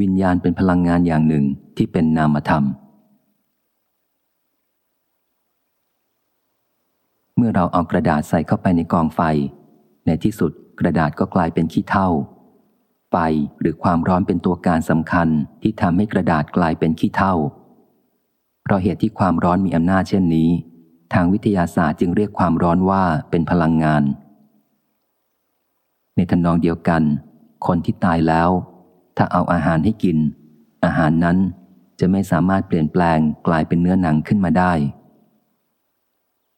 วิญญาณเป็นพลังงานอย่างหนึ่งที่เป็นนามธรรม เมื่อเราเอากระดาษใส่เข้าไปในกองไฟ ในที่สุดกระดาษก็กลายเป็นขี้เถ้าไฟหรือความร้อนเป็นตัวการสำคัญที่ทำให้กระดาษกลายเป็นขี้เถ้าเพราะเหตุที่ความร้อนมีอำนาจเช่นนี้ ทางวิทยาศาสตร์จึงเรียกความร้อนว่าเป็นพลังงาน ในทนองเดียวกัน คนที่ตายแล้ว ถ้าเอาอาหารให้กิน อาหารนั้นจะไม่สามารถเปลี่ยนแปลงกลายเป็นเนื้อหนังขึ้นมาได้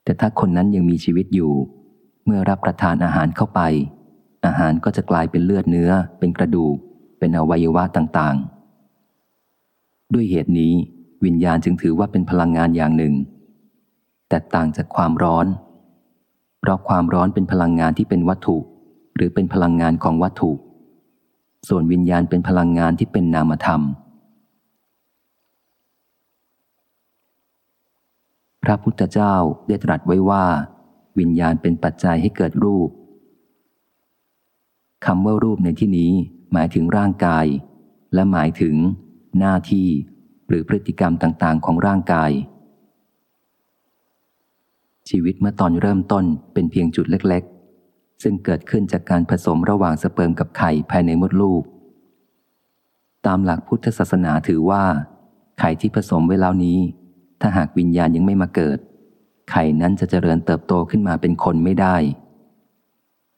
แต่ถ้าคนนั้นยังมีชีวิตอยู่ เมื่อรับประทานอาหารเข้าไป อาหารก็จะกลายเป็นเลือดเนื้อ เป็นกระดูก เป็นอวัยวะต่างๆ ด้วยเหตุนี้วิญญาณจึงถือว่าเป็นพลังงานอย่างหนึ่ง แต่ต่างจากความร้อน เพราะความร้อนเป็นพลังงานที่เป็นวัตถุ หรือเป็นพลังงานของวัตถุ ส่วนวิญญาณเป็นพลังงานที่เป็นนามธรรม พระพุทธเจ้าได้ตรัสไว้ว่า วิญญาณเป็นปัจจัยให้เกิดรูปคำว่ารูปในที่นี้หมายถึงร่างกาย และหมายถึง หน้าที่ หรือพฤติกรรมต่างๆ ของร่างกาย ชีวิตเมื่อตอนเริ่มต้นเป็นเพียงจุดเล็กๆ ซึ่งเกิดขึ้นจากการผสมระหว่างสเปิร์มกับไข่ภายในมดลูก ตามหลักพุทธศาสนาถือว่า ไข่ที่ผสมไว้แล้วนี้ ถ้าหากวิญญาณยังไม่มาเกิด ไข่นั้นจะเจริญเติบโตขึ้นมาเป็นคนไม่ได้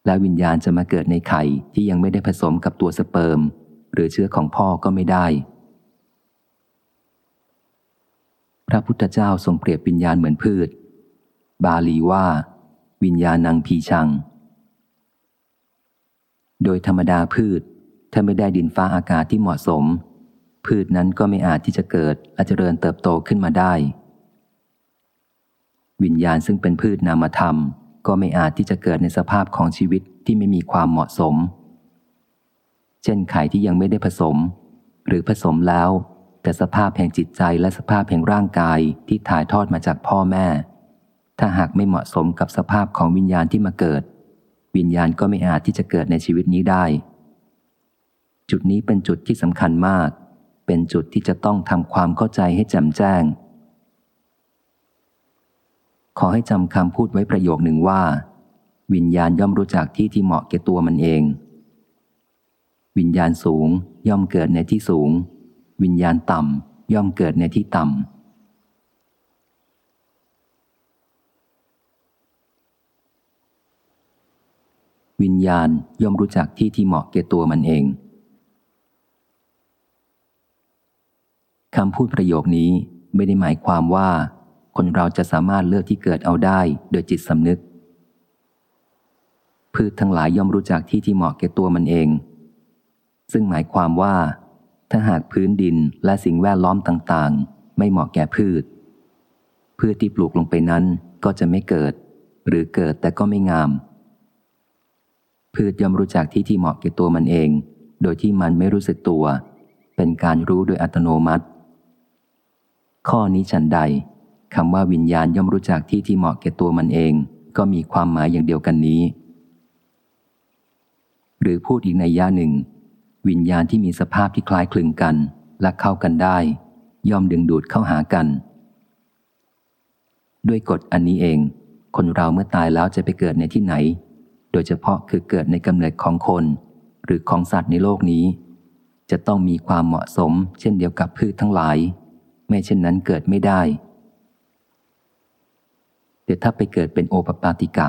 และวิญญาณจะมาเกิดในไข่ที่ยังไม่ได้ผสมกับตัวสเปิร์ม หรือเชื้อของพ่อก็ไม่ได้ พระพุทธเจ้าทรงเปรียบวิญญาณเหมือนพืช บาลีว่า วิญญาณังพีชัง โดยธรรมดาพืช ถ้าไม่ได้ดินฟ้าอากาศที่เหมาะสม พืชนั้นก็ไม่อาจที่จะเกิดและเจริญเติบโตขึ้นมาได้ วิญญาณซึ่งเป็นพืชนามธรรม ก็ไม่อาจที่จะเกิดในสภาพของชีวิตที่ไม่มีความเหมาะสม เช่นไข่ที่ยังไม่ได้ผสม หรือผสมแล้ว แต่สภาพแห่งจิตใจและสภาพแห่งร่างกายที่ถ่ายทอดมาจากพ่อแม่ ถ้าหากไม่เหมาะสมกับสภาพของวิญญาณที่มาเกิด วิญญาณก็ไม่อาจที่จะเกิดในชีวิตนี้ได้ จุดนี้เป็นจุดที่สำคัญมาก เป็นจุดที่จะต้องทำความเข้าใจให้แจ่มแจ้ง ขอให้จำคำพูดไว้ประโยคหนึ่งว่า วิญญาณย่อมรู้จักที่ที่เหมาะแก่ตัวมันเอง วิญญาณสูงย่อมเกิดในที่สูง วิญญาณต่ำย่อมเกิดในที่ต่ำ วิญญาณย่อมรู้จักที่ที่เหมาะแก่ตัวมันเองคำพูดประโยคนี้ไม่ได้หมายความว่า คนเราจะสามารถเลือกที่เกิดเอาได้โดยจิตสำนึก พืชทั้งหลายย่อมรู้จักที่ที่เหมาะแก่ตัวมันเอง ซึ่งหมายความว่า ถ้าหากพื้นดินและสิ่งแวดล้อมต่างๆ ไม่เหมาะแก่พืช พืชที่ปลูกลงไปนั้นก็จะไม่เกิด หรือเกิดแต่ก็ไม่งาม พืชย่อมรู้จักที่ที่เหมาะแก่ตัวมันเอง โดยที่มันไม่รู้สึกตัว เป็นการรู้โดยอัตโนมัติ ข้อนี้ฉันใดคำว่าวิญญาณย่อมรู้จักที่ที่เหมาะแก่ตัวมันเอง ก็มีความหมายอย่างเดียวกันนี้ หรือพูดอีกในย่าหนึ่ง วิญญาณที่มีสภาพที่คล้ายคลึงกัน และเข้ากันได้ ย่อมดึงดูดเข้าหากัน ด้วยกฎอันนี้เอง คนเราเมื่อตายแล้วจะไปเกิดในที่ไหน โดยเฉพาะคือเกิดในกำเนิดของคน หรือของสัตว์ในโลกนี้ จะต้องมีความเหมาะสม เช่นเดียวกับพืชทั้งหลาย ไม่เช่นนั้นเกิดไม่ได้แต่ถ้าไปเกิดเป็นโอปปาติกะ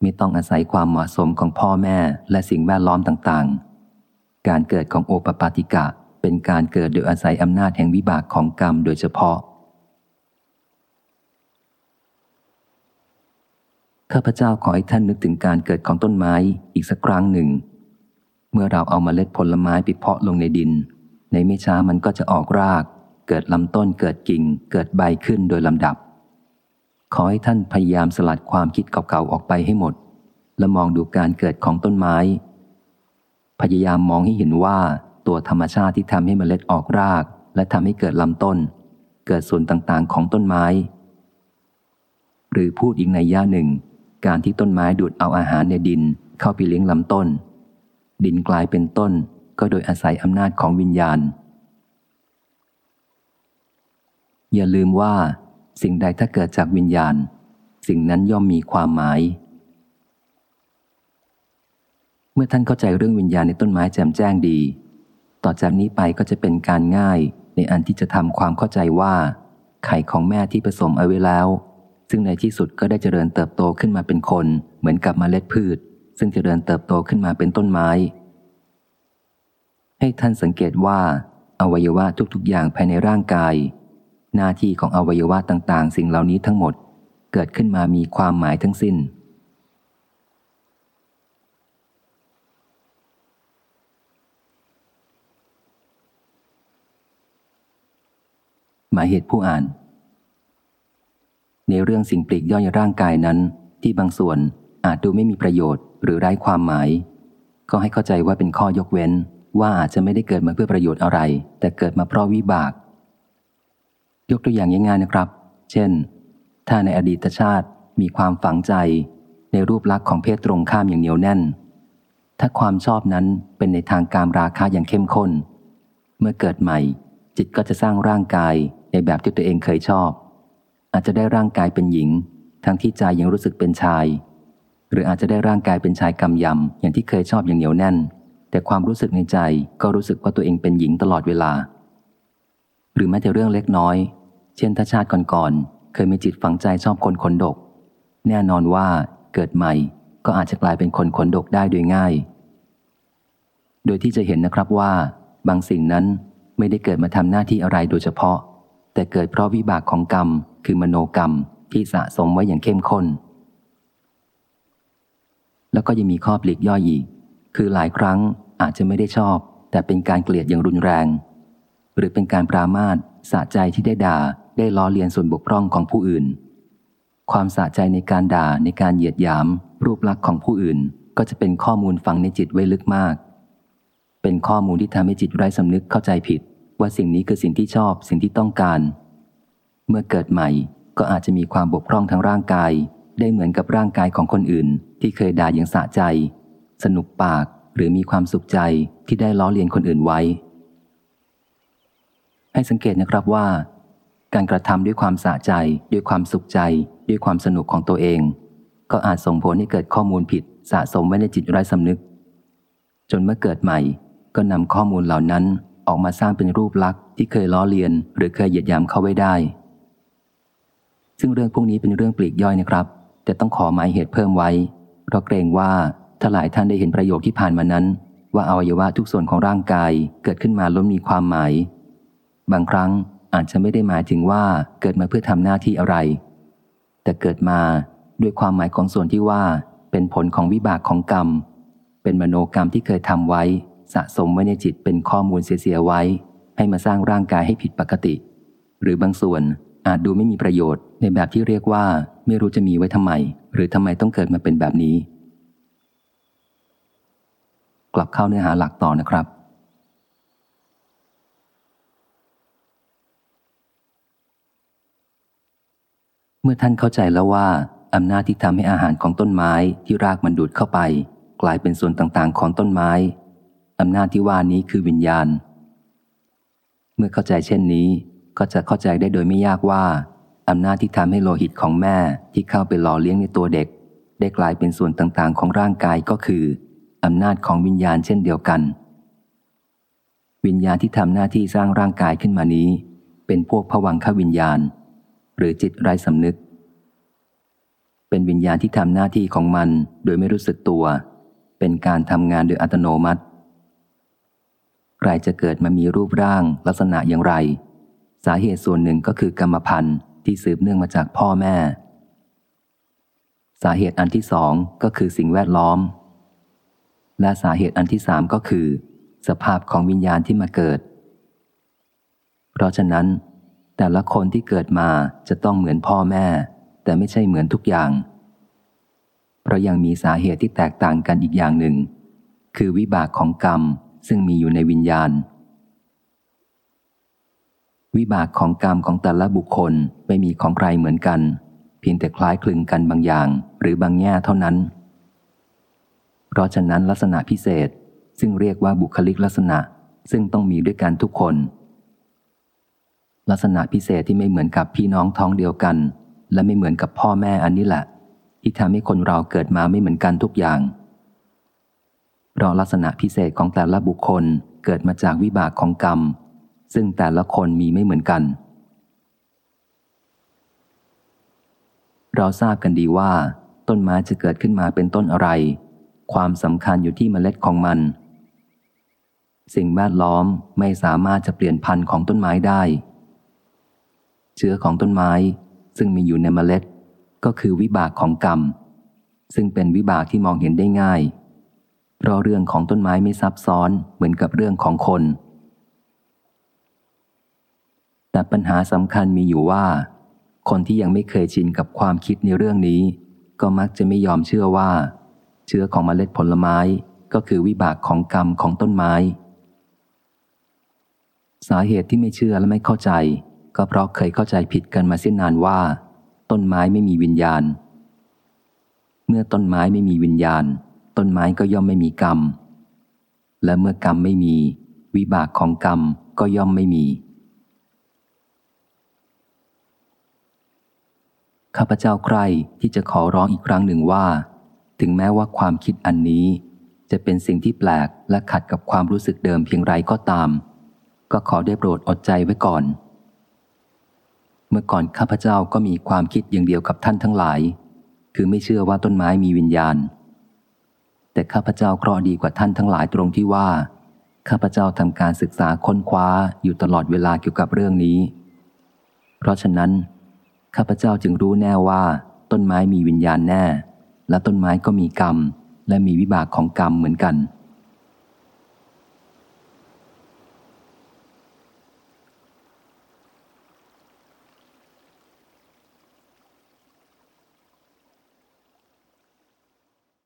ไม่ต้องอาศัยความเหมาะสมของพ่อแม่และสิ่งแวดล้อมต่างๆ การเกิดของโอปปาติกะเป็นการเกิดโดยอาศัยอำนาจแห่งวิบากของกรรมโดยเฉพาะ ข้าพเจ้าขอให้ท่านนึกถึงการเกิดของต้นไม้อีกสักครั้งหนึ่ง เมื่อเราเอามาเล็ดผลไม้ไปเพาะลงในดิน ในไม่ช้ามันก็จะออกราก เกิดลำต้นเกิดกิ่ง เกิดใบขึ้นโดยลำดับ ขอให้ท่านพยายามสลัดความคิดเก่าๆออกไปให้หมด และมองดูการเกิดของต้นไม้ พยายามมองให้เห็นว่าตัวธรรมชาติที่ทำให้มเมล็ดออกราก และทำให้เกิดลำต้น เกิดส่วนต่างๆของต้นไม้ หรือพูดอีกในย่าหนึ่ง การที่ต้นไม้ดูดเอาอาหารในดินเข้าไปเลี้ยงลำต้น ดินกลายเป็นต้นก็โดยอาศัยอำนาจของวิญญาณ อย่าลืมว่า สิ่งใดถ้าเกิดจากวิญญาณ สิ่งนั้นย่อมมีความหมาย เมื่อท่านเข้าใจเรื่องวิญญาณในต้นไม้แจ่มแจ้งดี ต่อจากนี้ไปก็จะเป็นการง่ายในอันที่จะทำความเข้าใจว่า ไข่ของแม่ที่ผสมเอาไว้แล้ว ซึ่งในที่สุดก็ได้เจริญเติบโตขึ้นมาเป็นคน เหมือนกับมเมล็ดพืช ซึ่งเจริญเติบโตขึ้นมาเป็นต้นไม้ ให้ท่านสังเกตว่า อวัยวะทุกๆอย่างภายในร่างกาย หน้าที่ของอวัยวะต่างๆ สิ่งเหล่านี้ทั้งหมดเกิดขึ้นมามีความหมายทั้งสิ้น หมายเหตุผู้อ่าน ในเรื่องสิ่งปลีกย่อยร่างกายนั้น ที่บางส่วนอาจดูไม่มีประโยชน์หรือไร้ความหมาย ก็ให้เข้าใจว่าเป็นข้อยกเว้น ว่าอาจจะไม่ได้เกิดมาเพื่อประโยชน์อะไร แต่เกิดมาเพราะวิบาก ยกตัวอย่างง่ายๆนะครับ เช่น ถ้าในอดีตชาติมีความฝังใจ ในรูปลักษณ์ของเพศตรงข้ามอย่างเหนียวแน่น ถ้าความชอบนั้นเป็นในทางการราคาอย่างเข้มข้น เมื่อเกิดใหม่ จิตก็จะสร้างร่างกายในแบบที่ตัวเองเคยชอบ อาจจะได้ร่างกายเป็นหญิง ทั้งที่ใจยังรู้สึกเป็นชาย หรืออาจจะได้ร่างกายเป็นชายกำยำอย่างที่เคยชอบอย่างเหนียวแน่น แต่ความรู้สึกในใจก็รู้สึกว่าตัวเองเป็นหญิงตลอดเวลา หรือแม้แต่เรื่องเล็กน้อย เช่นถ้าชาติก่อนๆเคยมีจิตฝังใจชอบคนขนดก แน่นอนว่าเกิดใหม่ก็อาจจะกลายเป็นคนขนดกได้โดยง่าย โดยที่จะเห็นนะครับว่า บางสิ่งนั้นไม่ได้เกิดมาทำหน้าที่อะไรโดยเฉพาะ แต่เกิดเพราะวิบากของกรรม คือมโนกรรมที่สะสมไว้อย่างเข้มข้น แล้วก็ยังมีข้อปลีกย่อยอีก คือหลายครั้งอาจจะไม่ได้ชอบ แต่เป็นการเกลียดอย่างรุนแรง หรือเป็นการปรามาสสะใจที่ได้ด่าได้ล้อเลียนส่วนบกพร่องของผู้อื่น ความสะใจในการด่าในการเหยียดหยาม รูปลักษณ์ของผู้อื่น ก็จะเป็นข้อมูลฝังในจิตไว้ลึกมาก เป็นข้อมูลที่ทำให้จิตไร้สำนึกเข้าใจผิด ว่าสิ่งนี้คือสิ่งที่ชอบสิ่งที่ต้องการ เมื่อเกิดใหม่ก็อาจจะมีความบกพร่องทางร่างกาย ได้เหมือนกับร่างกายของคนอื่น ที่เคยด่าอย่างสะใจ สนุกปากหรือมีความสุขใจที่ได้ล้อเลียนคนอื่นไว้ ให้สังเกตนะครับว่า การกระทำด้วยความสะใจ ด้วยความสุขใจ ด้วยความสนุกของตัวเอง ก็อาจส่งผลให้เกิดข้อมูลผิดสะสมไว้ในจิตไร้สำนึก จนเมื่อเกิดใหม่ ก็นำข้อมูลเหล่านั้น ออกมาสร้างเป็นรูปลักษณ์ที่เคยล้อเลียน หรือเคยเหยียดยามเข้าไว้ได้ ซึ่งเรื่องพวกนี้เป็นเรื่องปลีกย่อยนะครับ แต่ต้องขอหมายเหตุเพิ่มไว้ เพราะเกรงว่าถ้าหลายท่านได้เห็นประโยคที่ผ่านมานั้น ว่าอวัยวะทุกส่วนของร่างกายเกิดขึ้นมาล้วนมีความหมาย บางครั้งอาจจะไม่ได้หมายถึงว่าเกิดมาเพื่อทำหน้าที่อะไร แต่เกิดมาด้วยความหมายของส่วนที่ว่า เป็นผลของวิบากของกรรม เป็นมโนกรรมที่เคยทำไว้ สะสมไว้ในจิตเป็นข้อมูลเสียๆไว้ ให้มาสร้างร่างกายให้ผิดปกติ หรือบางส่วนอาจดูไม่มีประโยชน์ในแบบที่เรียกว่าไม่รู้จะมีไว้ทำไม หรือทำไมต้องเกิดมาเป็นแบบนี้ กลับเข้าเนื้อหาหลักต่อนะครับ เมื่อท่านเข้าใจแล้วว่าอำนาจที่ทำให้อาหารของต้นไม้ที่รากมันดูดเข้าไป กลายเป็นส่วนต่างๆ ของต้นไม้ อำนาจที่ว่านี้คือวิญญาณ เมื่อเข้าใจเช่นนี้ ก็จะเข้าใจได้โดยไม่ยากว่าอำนาจที่ทำให้โลหิตของแม่ที่เข้าไปหล่อเลี้ยงในตัวเด็ก ได้กลายเป็นส่วนต่างๆ ของร่างกายก็คืออำนาจของวิญญาณเช่นเดียวกัน วิญญาณที่ทำหน้าที่สร้างร่างกายขึ้นมานี้ เป็นพวกผวังขวิญญาณ หรือจิตไร้สำนึก เป็นวิญญาณที่ทำหน้าที่ของมันโดยไม่รู้สึกตัว เป็นการทำงานโดยอัตโนมัติ ใครจะเกิดมามีรูปร่างลักษณะอย่างไร สาเหตุส่วนหนึ่งก็คือกรรมพันธุ์ที่สืบเนื่องมาจากพ่อแม่ สาเหตุอันที่สองก็คือสิ่งแวดล้อม และสาเหตุอันที่สามก็คือ สภาพของวิญญาณที่มาเกิด เพราะฉะนั้น แต่ละคนที่เกิดมาจะต้องเหมือนพ่อแม่ แต่ไม่ใช่เหมือนทุกอย่าง เพราะยังมีสาเหตุที่แตกต่างกันอีกอย่างหนึ่ง คือวิบากของกรรม ซึ่งมีอยู่ในวิญญาณ วิบากของกรรมของแต่ละบุคคลไม่มีของใครเหมือนกัน เพียงแต่คล้ายคลึงกันบางอย่างหรือบางแง่เท่านั้น เพราะฉะนั้นลักษณะพิเศษซึ่งเรียกว่าบุคลิกลักษณะซึ่งต้องมีด้วยกันทุกคน ลักษณะพิเศษที่ไม่เหมือนกับพี่น้องท้องเดียวกัน และไม่เหมือนกับพ่อแม่อันนี้แหละ ที่ทำให้คนเราเกิดมาไม่เหมือนกันทุกอย่าง เพราะลักษณะพิเศษของแต่ละบุคคลเกิดมาจากวิบากของกรรม ซึ่งแต่ละคนมีไม่เหมือนกัน เราทราบกันดีว่า ต้นไม้จะเกิดขึ้นมาเป็นต้นอะไร ความสำคัญอยู่ที่เมล็ดของมัน สิ่งแวดล้อมไม่สามารถจะเปลี่ยนพันธุ์ของต้นไม้ได้ เชื้อของต้นไม้ซึ่งมีอยู่ในเมล็ด ก็คือวิบากของกรรม ซึ่งเป็นวิบากที่มองเห็นได้ง่าย เพราะเรื่องของต้นไม้ไม่ซับซ้อนเหมือนกับเรื่องของคน แต่ปัญหาสำคัญมีอยู่ว่า คนที่ยังไม่เคยชินกับความคิดในเรื่องนี้ ก็มักจะไม่ยอมเชื่อว่า เชื้อของเมล็ดผลไม้ก็คือวิบากของกรรมของต้นไม้ สาเหตุที่ไม่เชื่อและไม่เข้าใจ ก็เพราะเคยเข้าใจผิดกันมาเส้นนานว่า ต้นไม้ไม่มีวิญญาณ เมื่อต้นไม้ไม่มีวิญญาณ ต้นไม้ก็ย่อมไม่มีกรรม และเมื่อกรรมไม่มี วิบากของกรรมก็ย่อมไม่มี ข้าพเจ้าใครที่จะขอร้องอีกครั้งหนึ่งว่า ถึงแม้ว่าความคิดอันนี้ จะเป็นสิ่งที่แปลกและขัดกับความรู้สึกเดิมเพียงไรก็ตาม ก็ขอได้โปรดอดใจไว้ก่อน เมื่อก่อนข้าพเจ้าก็มีความคิดอย่างเดียวกับท่านทั้งหลาย คือไม่เชื่อว่าต้นไม้มีวิญญาณ แต่ข้าพเจ้าเคราะดีกว่าท่านทั้งหลายตรงที่ว่า ข้าพเจ้าทำการศึกษาค้นคว้าอยู่ตลอดเวลาเกี่ยวกับเรื่องนี้ เพราะฉะนั้น ข้าพเจ้าจึงรู้แน่ว่า ต้นไม้มีวิญญาณแน่ และต้นไม้ก็มีกรรม และมีวิบากของกรรมเหมือนกัน